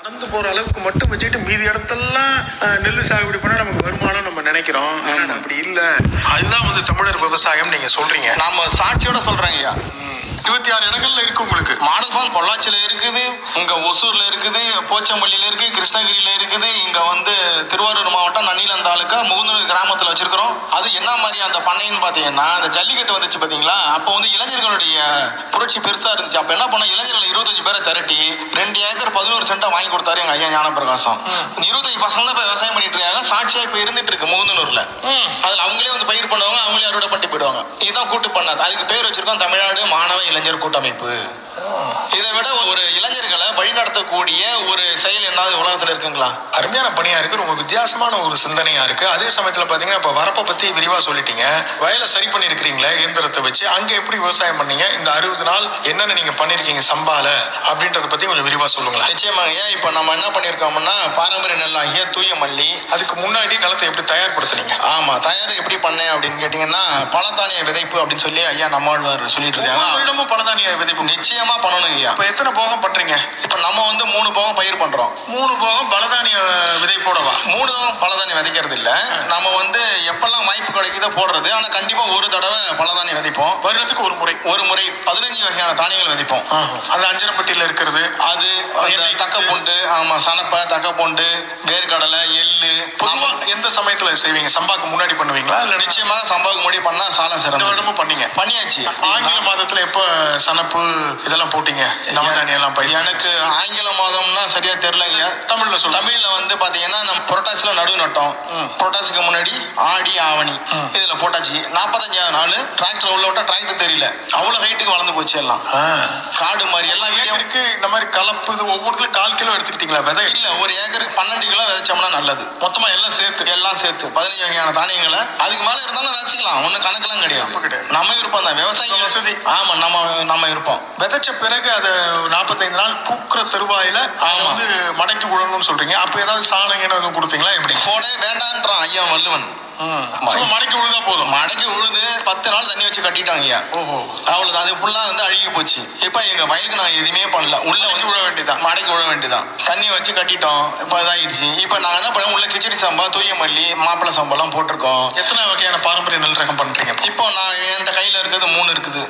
நடந்து போற அளவுக்கு மட்டும் வச்சுக்கிட்டு மீதி இடத்தெல்லாம் நெல்லு சாகுபடி பண்ணா நமக்கு வருமானம் நம்ம நினைக்கிறோம். அப்படி இல்ல. அதுதான் வந்து தமிழர் விவசாயம் நீங்க சொல்றீங்க. நாம சாட்சியோட சொல்றேங்க ஐயா இருபத்தி ஆறு இடங்கள்ல இருக்கு உங்களுக்கு. மாடல் ஃபார்ம் பொள்ளாச்சியில இருக்குது இங்க ஒசூர்ல இருக்குது போச்சம்பள்ளியில இருக்கு கிருஷ்ணகிரியில இருக்குது இங்க வந்து திருவாரூர் மாவட்டம் நன்னிலம் தாலுக்கா முகுந்தூர் கிராமத்துல வச்சிருக்கிறோம். அது என்ன மாதிரி அந்த பண்ணைன்னு பாத்தீங்கன்னா அந்த ஜல்லிக்கட்டு வந்துச்சு பாத்தீங்களா? அப்போ வந்து இளைஞர்களுடைய புரட்சி பெருசா இருந்துச்சு. அப்ப என்ன பண்ண இளைஞர்கள் இருபத்தஞ்சு பேரை திரட்டி ரெண்டு ஏக்கர் பதினோரு சென்டா வாங்கி கொடுத்தாரு எங்க ஐயா ஞானப்பிரகாசம். இருபத்தஞ்சு பசங்க தான் இப்ப விவசாயம் பண்ணிட்டு இருக்காங்க. சாட்சியா இப்ப இருந்துட்டு இருக்கு முகுந்தனூர்ல அதுல அவங்களே வந்து பயிர் பண்ணுவாங்க அவங்களே அறுவடை பண்ணிட்டு போயிடுவாங்க. இதுதான் கூட்டு பண்ணாது அதுக்கு பேர் வச்சிருக்கோம் தமிழ்நாடு மாணவ இளைஞர் கூட்டமைப்பு. இதை விட ஒரு இளைஞர்களை வழிநடத்தக்கூடிய ஒரு செயல் என்னது உலகத்துல இருக்குங்களா? அருமையான பணியா இருக்கு. ரொம்ப வித்தியாசமான ஒரு சிந்தனையா இருக்கு. அதே சமயத்துல பாத்தீங்கன்னா இப்ப வரப்பை பத்தி விரிவா சொல்லிட்டீங்க. வயலை சரி பண்ணிருக்கிறீங்களே இயந்திரத்தை வச்சு அங்க எப்படி விவசாயம் பண்ணீங்க? இந்த அறுபது நாள் என்னென்ன நீங்க பண்ணிருக்கீங்க சம்பால? அப்படின்றத பத்தி கொஞ்சம் விரிவா சொல்லுங்களேன். ஏன் இப்ப நம்ம என்ன பண்ணிருக்கோம்னா பாரம்பரிய நெல்லாகிய தூய மல்லி. அதுக்கு முன்னாடி நிலத்தை எப்படி தயார்படுத்துனீங்க? ஆமா தயார் எப்படி பண்ணேன் அப்படின்னு கேட்டீங்கன்னா பழத்தானிய விதைப்பு அப்படின்னு சொல்லி ஐயா நம்மாழ்வார் சொல்லிட்டு இருக்காங்க வருடமும் பலதானிய விதைப்பு. நிச்சயமா பண்ணணும் ஐயா. இப்ப எத்தனை போகம் பண்றீங்க? இப்ப நம்ம வந்து மூணு போகம் பயிர் பண்றோம். மூணு போகம் பலதானிய விதைப்போடவா? மூணு தடவை பலதானியம் விதைக்கிறது இல்ல. நம்ம வந்து எப்பெல்லாம் வாய்ப்பு கிடைக்குதோ போடுறது. ஆனா கண்டிப்பா ஒரு தடவை பலதானியம் விதைப்போம். வருடத்துக்கு ஒரு முறை. ஒரு முறை. பதினஞ்சு வகையான தானியங்கள் விதைப்போம். அந்த அஞ்சரப்பட்டியில இருக்கிறது. அது அந்த எள்ளு. தக்க பூண்டு ஆமா சனப்பை தக்க பூண்டு வேர்க்கடலை எள்ளு பொதுவா. எந்த சமயத்துல செய்வீங்க? சம்பாக்கு முன்னாடி பண்ணுவீங்களா? இல்ல நிச்சயமாக சம்பாவுக்கு முடி பண்ணா சால இந்த சிறந்த வருடமும் பண்ணீங்க. பண்ணியாச்சு. ஆங்கில மாதத்துல எப்ப சனப்பு இதெல்லாம் போட்டீங்க? நவதானியம் எல்லாம் எனக்கு ஆங்கில மாதம்னா சரியா தெரியலங்க தமிழ்ல சொல்லுங்க. தமிழ்ல வந்து பாத்தீங்கன்னா நம்ம புரட்டாசில நடுவு நட்டோம் ம். புரட்டாசிக்கு முன்னாடி ஆடி ஆவணி. இதுல போட்டாச்சு. நாற்பத்தஞ்சாவது நாள் டிராக்டர் உள்ள விட்டா டிராக்டர் தெரியல. அவ்வளவு ஹைட்டுக்கு வளர்ந்து போச்சு எல்லாம். காடு மாதிரி எல்லாம் ஏக்கருக்கு இந்த மாதிரி கலப்பு இது ஒவ்வொருத்துல கால் கிலோ எடுத்துக்கிட்டீங்களா விதை? இல்ல ஒரு ஏக்கருக்கு பன்னெண்டு கிலோ விதைச்சோம்னா நல்லது. மொத்தமா எல்லாம் சேர்த்து? எல்லாம் சேர்த்து. பதினஞ்சு வகையான தானியங்களை. அதுக்கு மேல இருந்தாலும் விதைச்சிக்கலாம். ஒண்ணும் கணக்கெல்லாம் கிடையாது. நம்ம விருப்பம் தான் நம்ம விவசாயி வசதி. ஆமா நம்ம நம்ம விருப்பம் விதைச்ச பிறகு அது நாற்பத்தைந்து நாள் பூக்குற தருவாயில அதை ஆமா. வந்து மடக்கி விடணும்னு சொல்றீங்க. அப்ப ஏதாவது சாணம் எதுவும் கொடுத்தீங்களா? எப்படி? போட வேண்டான்றான் ஐயா வள்ளுவன். மடக்கி விழுதா போதும். மடக்கி உழுது பத்து நாள் தண்ணி வச்சு கட்டிட்டாங்க ஐயா ஓஹோ. அவ்வளவு அது ஃபுல்லா வந்து அழுகி போச்சு. இப்ப எங்க வயலுக்கு நான் எதுவுமே பண்ணல. உள்ள வந்து விட வேண்டியதுதான். மடக்கி விட வேண்டியதான் தண்ணி வச்சு கட்டிட்டோம். இப்ப இதாயிடுச்சு. இப்ப நாங்க என்ன பண்ணோம் உள்ள கிச்சடி சம்பா தூய மல்லி மாப்பிளை சம்பா எல்லாம் போட்டிருக்கோம். எத்தனை வகையான பாரம்பரிய நெல் ரகம் பண்றீங்க இப்போ? நான் என்கிட்ட கையில இருக்கிறது மூணு இருக்குது.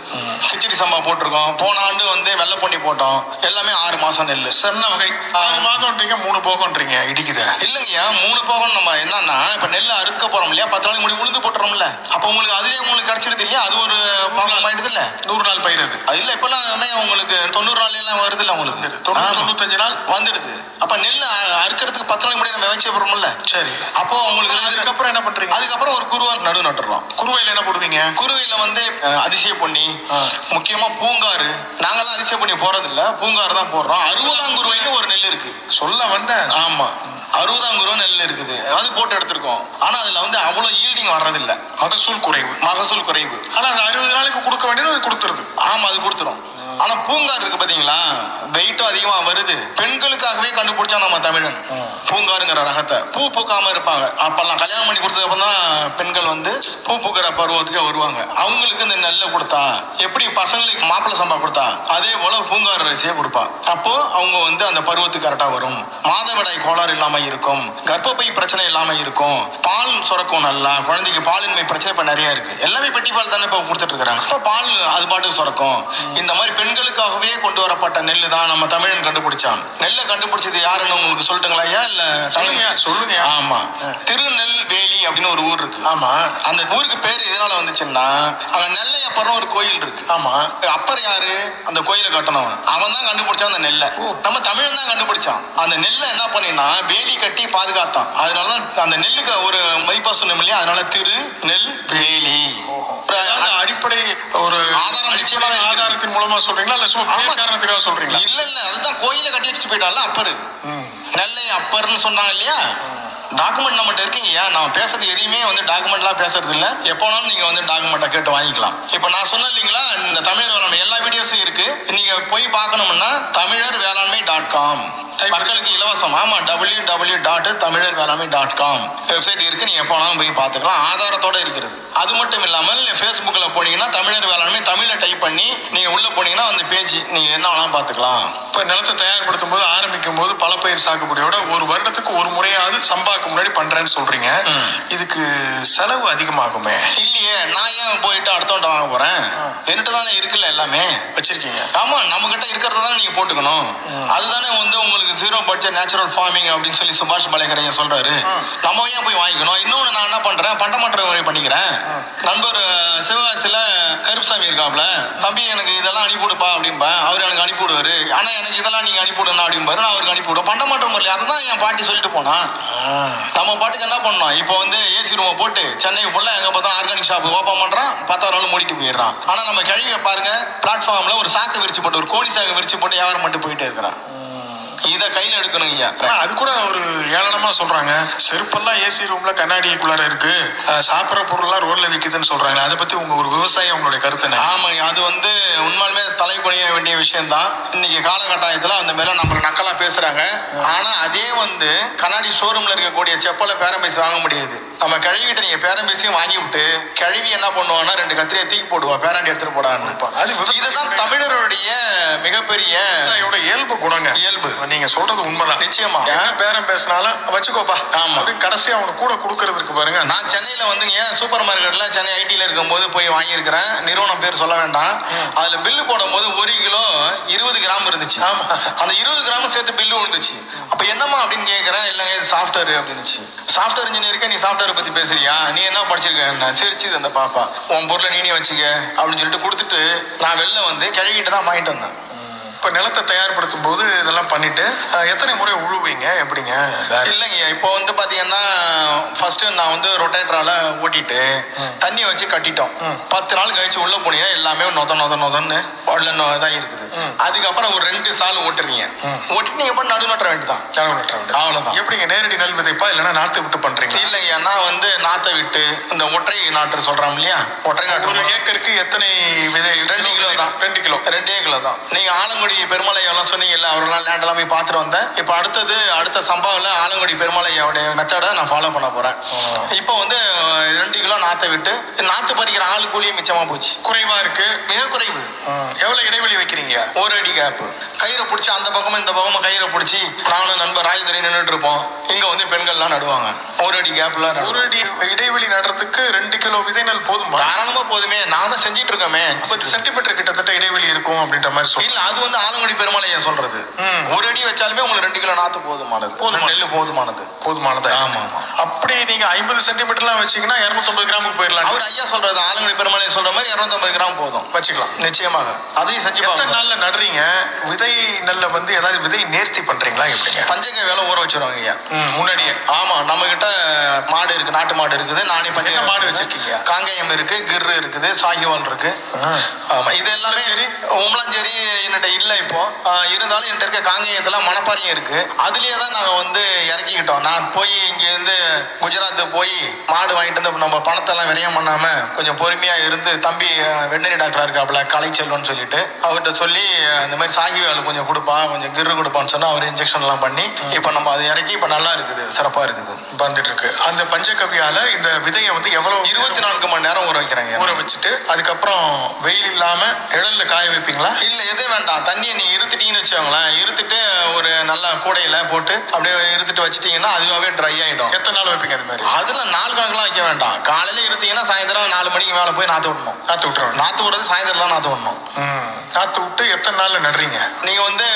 கிச்சடி சம்பா போட்டிருக்கோம். போன ஆண்டு வந்து வெள்ளை பொன்னி போட்டோம். எல்லாமே ஆறு மாசம் நெல் சென்ன வகை. ஆறு மாதம்ன்றீங்க மூணு போகம்ன்றீங்க இடிக்குது. இல்லைங்கய்யா மூணு போகம் நம்ம என்னன்னா இப்ப நெல் அறுக்க போறோம் இல்லையா பத்து நாளைக்கு முடி உளுந்து போட்டுறோம்ல. அப்போ உங்களுக்கு அதுலயே உங்களுக்கு கிடைச்சிடுது இல்லையா? அது ஒரு பாகம் ஆயிடுது இல்ல நூறு நாள் பயிர் அது இல்ல இப்பெல்லாம் உங்களுக்கு தொண்ணூறு நாள் எல்லாம் வருது இல்ல உங்களுக்கு. தொண்ணூத்தஞ்சு நாள். வந்துடுது. அப்ப நெல் அறுக்கறதுக்கு பத்து நாளைக்கு முன்னாடி நம்ம வச்சு போறோம்ல? சரி. அப்போ உங்களுக்கு அதுக்கப்புறம் என்ன பண்றீங்க? அதுக்கப்புறம் ஒரு குருவார் நடு நட்டுறோம். குருவையில என்ன போடுவீங்க? குருவையில வந்து அதிசய ஆ. முக்கியமா பூங்காறு. நாங்கெல்லாம் அதிசய பொன்னி போறது இல்ல பூங்காறு தான் போடுறோம். அறுபதாம் குருவைன்னு ஒரு நெல் இருக்கு. சொல்ல வந்த. ஆமா. அறுபதாம் குருவ நெல் இருக்குது. அது போட்டு எடுத்திருக்கோம். ஆனா அதுல வந்து அவ்வளவு ஈல்டிங் வர்றதில்ல. மகசூல் குறைவு. மகசூல் குறைவு. ஆனா அந்த அறுபது நாளைக்கு கொடுக்க வேண்டியது அது கொடுத்துருது. ஆமா அது கொடுத்துரும். ஆனா பூங்கார் இருக்கு பாத்தீங்களா? வெயிட்டும் அதிகமா வருது. பெண்களுக்காகவே கண்டுபிடிச்சா நம்ம தமிழன். பூங்காருங்கிற ரகத்தை. பூ பூக்காம இருப்பாங்க. அப்பெல்லாம் கல்யாணம் பண்ணி கொடுத்ததுக்கு அப்புறம் தான் பெண்கள் வந்து பூ பருவத்துக்கு வருவாங்க. அவங்களுக்கு இந்த நெல்லை கொடுத்தா எப்படி பசங்களுக்கு மாப்பிள்ளை சம்பா கொடுத்தா அதே போல பூங்கார் அரிசியை கொடுப்பா. அப்போ அவங்க வந்து அந்த பருவத்துக்கு கரெக்டா வரும். மாதவிடாய் கோளாறு இல்லாம இருக்கும். கர்ப்பப்பை பிரச்சனை இல்லாம இருக்கும். பால் சுரக்கும் நல்லா. குழந்தைக்கு பாலின்மை பிரச்சனை இப்ப நிறைய இருக்கு. எல்லாமே பெட்டி பால் தானே இப்ப கொடுத்துட்டு இருக்காங்க. இப்ப பால் அது பாட்டுக்கு சுரக்கும். இந்த மாதிரி பெண்களுக்காகவே கொண்டு வரப்பட்ட நெல்லு தான் நம்ம தமிழன் கண்டுபிடிச்சான். நெல்லை கண்டுபிடிச்சது யாருன்னு உங்களுக்கு சொல்லட்டுங்களா ஐயா? இல்ல சொல்லுங்க, சொல்லுங்க. ஆமா. திருநெல்வேலி அப்படின்னு ஒரு ஊர் இருக்கு. ஆமா. அந்த ஊருக்கு பேர் எதனால வந்துச்சுன்னா அங்க நெல்லையப்பரம் ஒரு கோயில் இருக்கு. ஆமா. அப்பர் யாரு? அந்த கோயிலை கட்டணவன் அவன் தான் கண்டுபிடிச்சான் அந்த நெல்லை. நம்ம தமிழன் தான் கண்டுபிடிச்சான். அந்த நெல்லை என்ன பண்ணினா வேலி கட்டி பாதுகாத்தான். அதனாலதான் அந்த நெல்லுக்கு ஒரு மதிப்பா சொன்னோம் இல்லையா? அதனால திரு நெல் வேலி அடிப்படை ஒரு ஆதாரம் இருக்குது. ஆதாரத்தின் மூலமா சொல்றீங்களா? இல்ல சும்மா காரணத்துக்காக சொல்றீங்களா? இல்ல இல்ல அதுதான் கோயிலை கட்டி வச்சுட்டு போயிட்டான்ல அப்பரு. நெல்லை அப்பர்னு சொன்னாங்க இல்லையா? டாக்குமெண்ட் நம்மகிட்ட இருக்குங்கய்யா நம்ம பேசுறது எதையுமே வந்து டாக்குமெண்ட்லாம் பேசுறது இல்ல. எப்போனாலும் நீங்க வந்து டாக்குமெண்ட்டை கேட்டு வாங்கிக்கலாம். இப்போ நான் சொன்னேன் இல்லைங்களா இந்த தமிழர் வேளாண்மை எல்லா வீடியோஸும் இருக்கு. நீங்க போய் பார்க்கணும்னா தமிழர் வேளாண்மை டாட் காம் மக்களுக்கு இலவசம். ஆமா டபிள்யூ டபிள்யூ டாட் தமிழர் வேளாண்மை டாட் காம் வெப்சைட் இருக்கு நீங்க எப்போ வேணாலும் போய் பார்த்துக்கலாம். ஆதாரத்தோட இருக்கிறது அது மட்டும் இல்லாமல் ஃபேஸ்புக்ல போனீங்கன்னா தமிழர் வேளாண்மை தமிழ்ல டைப் பண்ணி நீங்க உள்ள போனீங்கன்னா அந்த பேஜ் நீங்க என்ன வேணாலும் பார்த்துக்கலாம். இப்ப நிலத்தை தயார்படுத்தும் போது ஆரம்பிக்கும் போது பல பயிர் சாகுபடியோட ஒரு வருடத்துக்கு ஒரு முறையாவது சம்பாக்கு முன்னாடி பண்றேன்னு சொல்றீங்க. ம். இதுக்கு செலவு அதிகமாகுமே? இல்லையே நான் ஏன் போயிட்டு அடுத்தவன்ட்ட வாங்க போறேன்? என்கிட்ட தானே இருக்குல்ல எல்லாமே? வச்சிருக்கீங்க. ஆமா நம்ம கிட்ட இருக்கிறத தானே நீங்க போட்டுக்கணும். அதுதானே வந்து உங்களுக்கு ஜீரோ பட்ஜெட் நேச்சுரல் ஃபார்மிங் அப்படின்னு சொல்லி சுபாஷ் பாலேகரையா சொல்றாரு. நம்ம ஏன் போய் வாங்கிக்கணும்? இன்னொன்னு நான் என்ன பண்றேன்? பண்டமாற்ற முறை பண்ணிக்கிறேன். நண்பர் சிவகாசியில கருப்புசாமி இருக்காப்ல. தம்பி எனக்கு இதெல்லாம் அனுப்பிவிடுப்பா அப்படிம்பேன். அவர் எனக்கு அனுப்பிவிடுவாரு ஆனா எனக்கு இதெல்லாம் நீங்க அனுப்பிவிடணும் அப்படிம்பாரு. நான் அவருக்கு அனுப்பிவிடுவேன் பண்டமாற்ற முறையில் அதை தான் என் பாட்டி சொல்லிட்டு போனா. நம்ம பாட்டுக்கு என்ன பண்ணோம் இப்போ வந்து ஏசி ரூமை போட்டு சென்னை ஃபுல்லா எங்க பார்த்தா ஆர்கானிக் ஷாப் ஓப்பன் பண்றான். பத்தாறு நாள் மூடிட்டு போயிடுறான். ஆனா நம்ம கழிவை பாருங்க பிளாட்ஃபார்ம்ல ஒரு சாக்கு விரிச்சு போட்டு ஒரு கோழி சாக்கு விரிச்சு போட்டு வியாபாரம் பண்ணிட்டு போயிட்டே இருக்கிறான். இதை கையில எடுக்கணும் ஐயா அது கூட ஒரு ஏளனமா சொல்றாங்க. செருப்பெல்லாம் ஏசி ரூம்ல கண்ணாடிக்குள்ளார இருக்கு. சாப்பிடுற பொருள்லாம் ரோட்ல விக்குதுன்னு சொல்றாங்க அதை பத்தி உங்க ஒரு விவசாயி உங்களுடைய கருத்து ஆமாங்க அது வந்து உண்மையாலுமே தலைப்பணிய வேண்டிய விஷயம்தான். இன்னைக்கு காலகட்டாயத்துல அந்த மாதிரி நம்மள நக்கலா பேசுறாங்க. ஆனா அதே வந்து கண்ணாடி ஷோரூம்ல இருக்கக்கூடிய செப்பலை பேரம் பேசி வாங்க முடியாது. நம்ம கழுவிட்டு நீங்க பேரம் பேசியும் வாங்கி விட்டு கழுவி என்ன பண்ணுவான்னா ரெண்டு கத்திரியை தூக்கி போடுவா பேராண்டி எடுத்துட்டு போடான்னு அது இதுதான் தமிழருடைய மிகப்பெரிய இயல்பு குணங்க இயல்பு. நீங்க சொல்றது உண்மைதான் நிச்சயமா. பேரம் பேசினாலும் வச்சுக்கோப்பா ஆமா. அப்படின்னு கடைசியா அவனுக்கு கூட கொடுக்கறது இருக்கு பாருங்க நான் சென்னையில வந்துங்க சூப்பர் மார்க்கெட்ல சென்னை ஐடில இருக்கும்போது போய் வாங்கியிருக்கிறேன் நிறுவனம் பேர் சொல்ல வேண்டாம். அதுல பில்லு போடும்போது ஒரு கிலோ இருபது கிராம் இருந்துச்சு ஆமா. அந்த இருபது கிராம் சேர்த்து பில்லு விழுந்துச்சு அப்ப என்னம்மா அப்படின்னு கேக்குறேன் இல்லைங்க சாஃப்ட்வேர் அப்படின்னுச்சு சாஃப்ட்வேர் இன்ஜினியருக்கு நீ சாஃப்ட்வேர் பத்தி பேசுறியா? நீ என்ன படிச்சிருக்க? சிரிச்சு அந்த பாப்பா. உன் பொருளை நீனே வச்சுக்க அப்படின்னு சொல்லிட்டு கொடுத்துட்டு நான் வெளில வந்து கிழவிட்டு தான் வாங்கிட்டு வந்தேன். இப்ப நிலத்தை தயார்படுத்தும் போது இதெல்லாம் பண்ணிட்டு எத்தனை முறை உழுவீங்க எப்படிங்க இல்லைங்க இப்போ வந்து பாத்தீங்கன்னா ஃபர்ஸ்ட் நான் வந்து ரொட்டேட்டரால ஓட்டிட்டு. தண்ணி வச்சு கட்டிட்டோம். பத்து நாள் கழிச்சு உள்ள போனீங்கன்னா எல்லாமே நொத நொத நொதன்னு உள்ள நொ- இதா இருக்குது. அதுக்கப்புறம் ஒரு ரெண்டு சால் ஓட்டுறீங்க. ஓட்டிட்டு நீங்க பண்ண நடு நட்டுற வேண்டியதான் தரவு நட்டுற வேண்டியது. அவ்வளவுதான். எப்படிங்க நேரடி நெல் விதைப்பா இல்லைன்னா நாத்து விட்டு பண்றீங்க இல்லைங்க நான் வந்து நாத்தை விட்டு இந்த ஒற்றை நாட்டு சொல்றோம் இல்லையா ஒற்றை ஒரு நாட்டு ஏக்கருக்கு எத்தனை விதை ரெண்டு கிலோ தான் ரெண்டு கிலோ தான். நீங்க ஆலங்குடி பெருமலை எல்லாம் சொன்னீங்கல்ல அவரெல்லாம் லேண்ட் எல்லாம் போய் பார்த்துட்டு வந்தேன். இப்போ அடுத்தது அடுத்த சம்பவம்ல ஆலங்குடி பெருமலையோடைய மெத்தடை நான் ஃபாலோ பண்ண போறேன். இப்போ வந்து ரெண்டு கிலோ நாத்தை விட்டு நாத்து பறிக்கிற ஆள் கூலியும் மிச்சமா போச்சு. குறைவா இருக்கு. மிக குறைவு. எவ்வளவு இடைவெளி வைக்கிறீங்க? ஒரு அடி கேப் கயிறை பிடிச்சி அந்த பக்கமும் இந்த பக்கமும் கயிறை பிடிச்சி நானும் நண்பர் ராஜதுரை நின்றுட்டு இருப்போம். இங்க வந்து பெண்கள்லாம் நடுவாங்க. ஒரு அடி கேப்ல ஒரு அடி இடைவெளி நடுறதுக்கு ரெண்டு கிலோ விதை நெல் போதுமா? தாராளமா போதுமே. நான் தான் செஞ்சிட்டு இருக்கோமே முப்பது சென்டிமீட்டர் கிட்டத்தட்ட இடைவெளி இருக்கும் அப்படின்ற மாதிரி சொல்லி இல்ல அது வந்து ஆலங்குடி பெருமலையை சொல்றது ம். ஒரு அடி வச்சாலுமே உங்களுக்கு ரெண்டு கிலோ நாத்து போதுமானது போதுமானது. நெல்லு போதுமானது போதுமானதா ஆமா. அப்படி நீங்க ஐம்பது சென்டிமீட்டர்லாம் வச்சீங்கன்னா இருநூத்தம்பது கிராமுக்கு போயிடலாம் அவர் ஐயா சொல்றது பெருமலை சொல்ற மாதிரி 250 கிராம் போதும். வச்சுக்கலாம். நிச்சயமாக. அதையும் செஞ்சு எத்தனை நாள்ல நடுறீங்க? விதை நெல்ல வந்து ஏதாவது விதை நேர்த்தி பண்றீங்களா? எப்படிங்க? பஞ்சகை வேலை ஊற வச்சிருவாங்க ஐயா. முன்னாடியே. ஆமா நம்ம கிட்ட மாடு இருக்கு நாட்டு மாடு இருக்குது. நானே பஞ்சகை மாடு. வச்சிருக்கீங்க? காங்கேயம் இருக்கு கிர்ரு இருக்குது சாகிவால் இருக்கு. ஆமா இது எல்லாமே உம்பளஞ்சேரி என்கிட்ட இல்ல இப்போ. இருந்தாலும் என்கிட்ட இருக்க காங்கேயத்துல மணப்பாறையும் இருக்கு. அதுலயே தான் நாங்க வந்து இறக்கிக்கிட்டோம். நான் போய் இங்க இருந்து குஜராத் போய் மாடு வாங்கிட்டு வந்து நம்ம பணத்தை எல்லாம் விரயம் பண்ணாம கொஞ்சம் பொறுமையா இருந்து தம்பி வெட்டரி டாக்டரா இருக்காப்ல கலைச்செல்வன் சொல்லிட்டு அவர்கிட்ட சொல்லி இந்த மாதிரி சாகிவால் கொஞ்சம் கொடுப்பா கொஞ்சம் கிர்ரு கொடுப்பான்னு சொன்னா அவர் இன்ஜெக்ஷன் எல்லாம் பண்ணி இப்போ நம்ம அதை இறக்கி இப்போ நல்லா இருக்குது சிறப்பா இருக்குது வந்துட்டு இருக்கு அந்த பஞ்சகவியால இந்த விதையை வந்து எவ்வளவு இருபத்தி நான்கு மணி நேரம் ஊற வைக்கிறாங்க. ஊற வச்சுட்டு அதுக்கப்புறம் வெயில் இல்லாம நிழல்ல காய வைப்பீங்களா? இல்ல எதுவும் வேண்டாம். தண்ணியை நீங்க இருத்துட்டீங்கன்னு வச்சுக்கோங்களேன். இருத்துட்டு ஒரு நல்ல கூடையில போட்டு அப்படியே இருத்துட்டு வச்சிட்டீங்கன்னா அதுவாகவே ட்ரை ஆயிடும். எத்தனை நாள் வைப்பீங்க அது மாதிரி? அதுல நாலு கணக்கெல்லாம் வைக்க வேண்டாம். காலையில இருத்தீங்கன்னா சாயந்தரம் நாலு மணிக்கு மேல போய் நாத்து விடணும். நாத்து விட்டுருவாங்க நாத்து விடுறது சாயந்தரம் தான் நாத்து விடணும். நாத்து விட்டு எத்தனை நாள்ல நடுறீங்க? நீங்க வந்து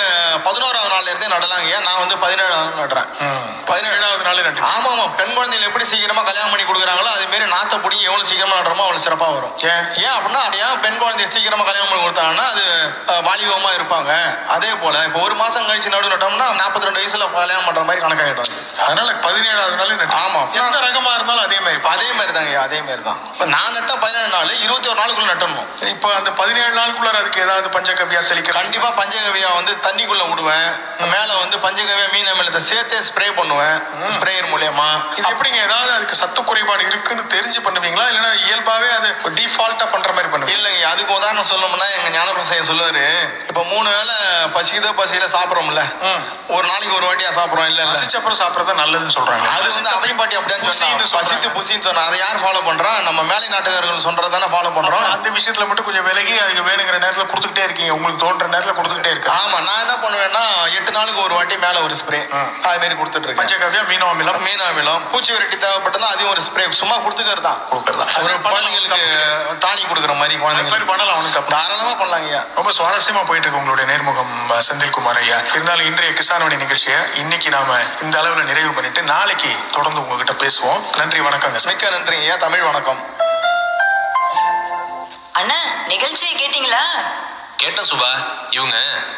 பதினோராவது நாள்ல இருந்தே நடலாங்க நான் வந்து பதினேழாவது நடுறேன். பதினேழாவது நாள் நடு ஆமா ஆமா பெண் குழந்தைகள் எப்படி சீக்கிரமா கல்யாணம் பண்ணி கொடுக்குறாங்களோ அதே மாதிரி நாத்தை பிடிங்கி எவ்வளவு சீக்கிரமா நடுறோமோ அவ்வளவு சிறப்பா வரும். ஏன்? ஏன் அப்படின்னா ஏன் பெண் குழந்தைய சீக்கிரமா கல்யாணம் பண்ணி கொடுத்தாங்கன்னா அது வாலிபமா இருப்பாங்க. அதே போல இப்போ ஒரு மாசம் கழிச்சு நடு நட்டோம்னா நாற்பத்தி ரெண்டு வயசுல கல்யாணம் பண்ற மாதிரி கணக்காயிடும். அது. அதனால பதினேழாவது நாள் நட்டு ஆமா. எந்த ரகமா இருந்தாலும் அதே மாதிரி. அதே மாதிரி தாங்க அதே மாதிரி தான் இப்போ நான் நட்ட பதினேழு நாள் இருபத்தி ஒரு நாளுக்குள்ள நட்டணும். இப்போ அந்த பதினேழு நாளுக்குள்ள அதுக்கு ஏதாவது பஞ்சகவ்யா தெளிக்க கண்டிப்பா பஞ்சகவியா வந்து தண்ணிக்குள்ள விடுவேன் மேல வந்து பஞ்சகவியா மீன் அமிலத்தை சேர்த்தே ஸ்ப்ரே பண்ணுவேன். ஸ்ப்ரேயர் மூலியமா. இது எப்படிங்க? ஏதாவது அதுக்கு சத்து குறைபாடு இருக்குன்னு தெரிஞ்சு பண்ணுவீங்களா? இல்லைன்னா இயல்பாவே அது டிஃபால்ட்டா பண்ற மாதிரி பண்ணுவீங்க உதாரணம் சொல்லணும்னா எங்க ஞானபிரசைய சொல்லுவாரு இப்ப மூணு வேளை பசிக்குதோ பசியில சாப்பிடுறோம்ல. ஒரு நாளைக்கு ஒரு வாட்டியா சாப்பிடுறோம் இல்ல இல்ல. பசிச்ச அப்புறம் சாப்பிடறது நல்லதுன்னு சொல்றாங்க. அது வந்து அவையும் பாட்டி அப்படியே பசித்து. புசின்னு சொன்னா அதை யார் ஃபாலோ பண்றா? நம்ம மேலை நாட்டுக்காரர்கள் சொல்றதானே ஃபாலோ பண்றோம். அந்த விஷயத்துல மட்டும் கொஞ்சம் விலகி அதுக்கு வேணுங்கிற நேரத்துல கொடுத்துக்கிட்டே இருக்கீங்க. உங்களுக்கு தோன்ற நேரத்துல கொடுத்துக்கிட்டே இருக்கு? ஆமா நான் என்ன பண்ணுவேன்னா எட்டு நாளுக்கு ஒரு வாட்டி மேல ஒரு ஸ்ப்ரே. அது மாதிரி கொடுத்துட்டு இருக்கேன். பஞ்சகவ்யா மீனோ அமிலம்? மீன் அமிலம். பூச்சி விரட்டி தேவைப்பட்டதுன்னா அதையும் ஒரு ஸ்ப்ரே சும்மா கொடுத்துக்கிறது தான். கொடுக்கறதா ஒரு குழந்தைங்களுக்கு டானிக் கொடுக்குற மாதிரி குழந்தைங்களுக்கு. பண்ணலாம். அவனுக்கு தப்பு தாராளமா பண்ணலாங்க ஐயா. ரொம்ப சுவாரஸ்யமா போயிட்டு இருக்கு உங்களுடைய நேர்முகம் செந்தில்குமார் ஐயா. இருந்தாலும் இன்றைய கிசான்வணி நிகழ்ச்சியை இன்னைக்கு நாம இந்த அளவுல நிறைவு பண்ணிட்டு நாளைக்கு தொடர்ந்து உங்ககிட்ட பேசுவோம். நன்றி வணக்கங்க மிக்க நன்றிங்க ஐயா. தமிழ் வணக்கம். கேட்டேன் சுபா இவங்க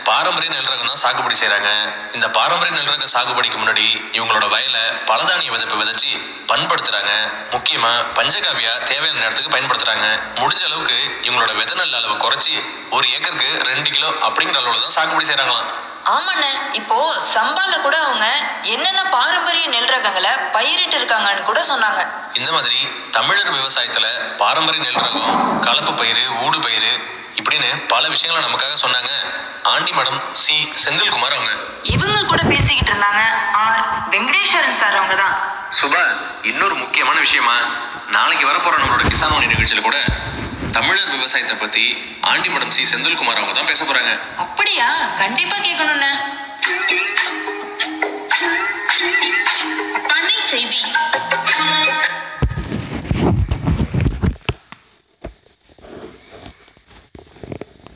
பாரம்பரிய நெல் ரகம் தான் சாகுபடி செய்றாங்க. இந்த பாரம்பரிய நெல் ரக சாகுபடிக்கு முன்னாடி இவங்களோட வயலை பலதானிய விதைப்பு விதைச்சு பண்படுத்துறாங்க. முக்கியமா பஞ்சகாவியா தேவையான நேரத்துக்கு பயன்படுத்துறாங்க. முடிஞ்ச அளவுக்கு இவங்களோட விதை நெல் அளவை குறைச்சி ஒரு ஏக்கருக்கு ரெண்டு கிலோ அப்படிங்கிற அளவுல தான் சாகுபடி செய்றாங்களாம். ஆமாண்ணே இப்போ சம்பால கூட அவங்க என்னென்ன பாரம்பரிய நெல் ரகங்களை பயிரிட்டு இருக்காங்கன்னு கூட சொன்னாங்க. இந்த மாதிரி தமிழர் விவசாயத்துல பாரம்பரிய நெல் ரகம் கலப்பு பயிறு ஊடு பயிறு இப்படின்னு பல விஷயங்களை நமக்காக சொன்னாங்க. Aunty madam C. செந்தில்குமார் அவங்க. இவங்க கூட பேசிக்கிட்டு இருந்தாங்க. ஆர். வெங்கடேஸ்வரன் சார் அவங்க தான். சுபா இன்னொரு முக்கியமான விஷயமா நாளைக்கு வரப்போற நம்மளோட கிசானோனி நிகழ்ச்சியில கூட தமிழர் விவசாயத்தை பத்தி ஆண்டி மேடம் சி. செந்தில்குமார் அவங்க தான் பேச போறாங்க. அப்படியா? கண்டிப்பா கேட்கணும்னு. பண்ணை செய்தி.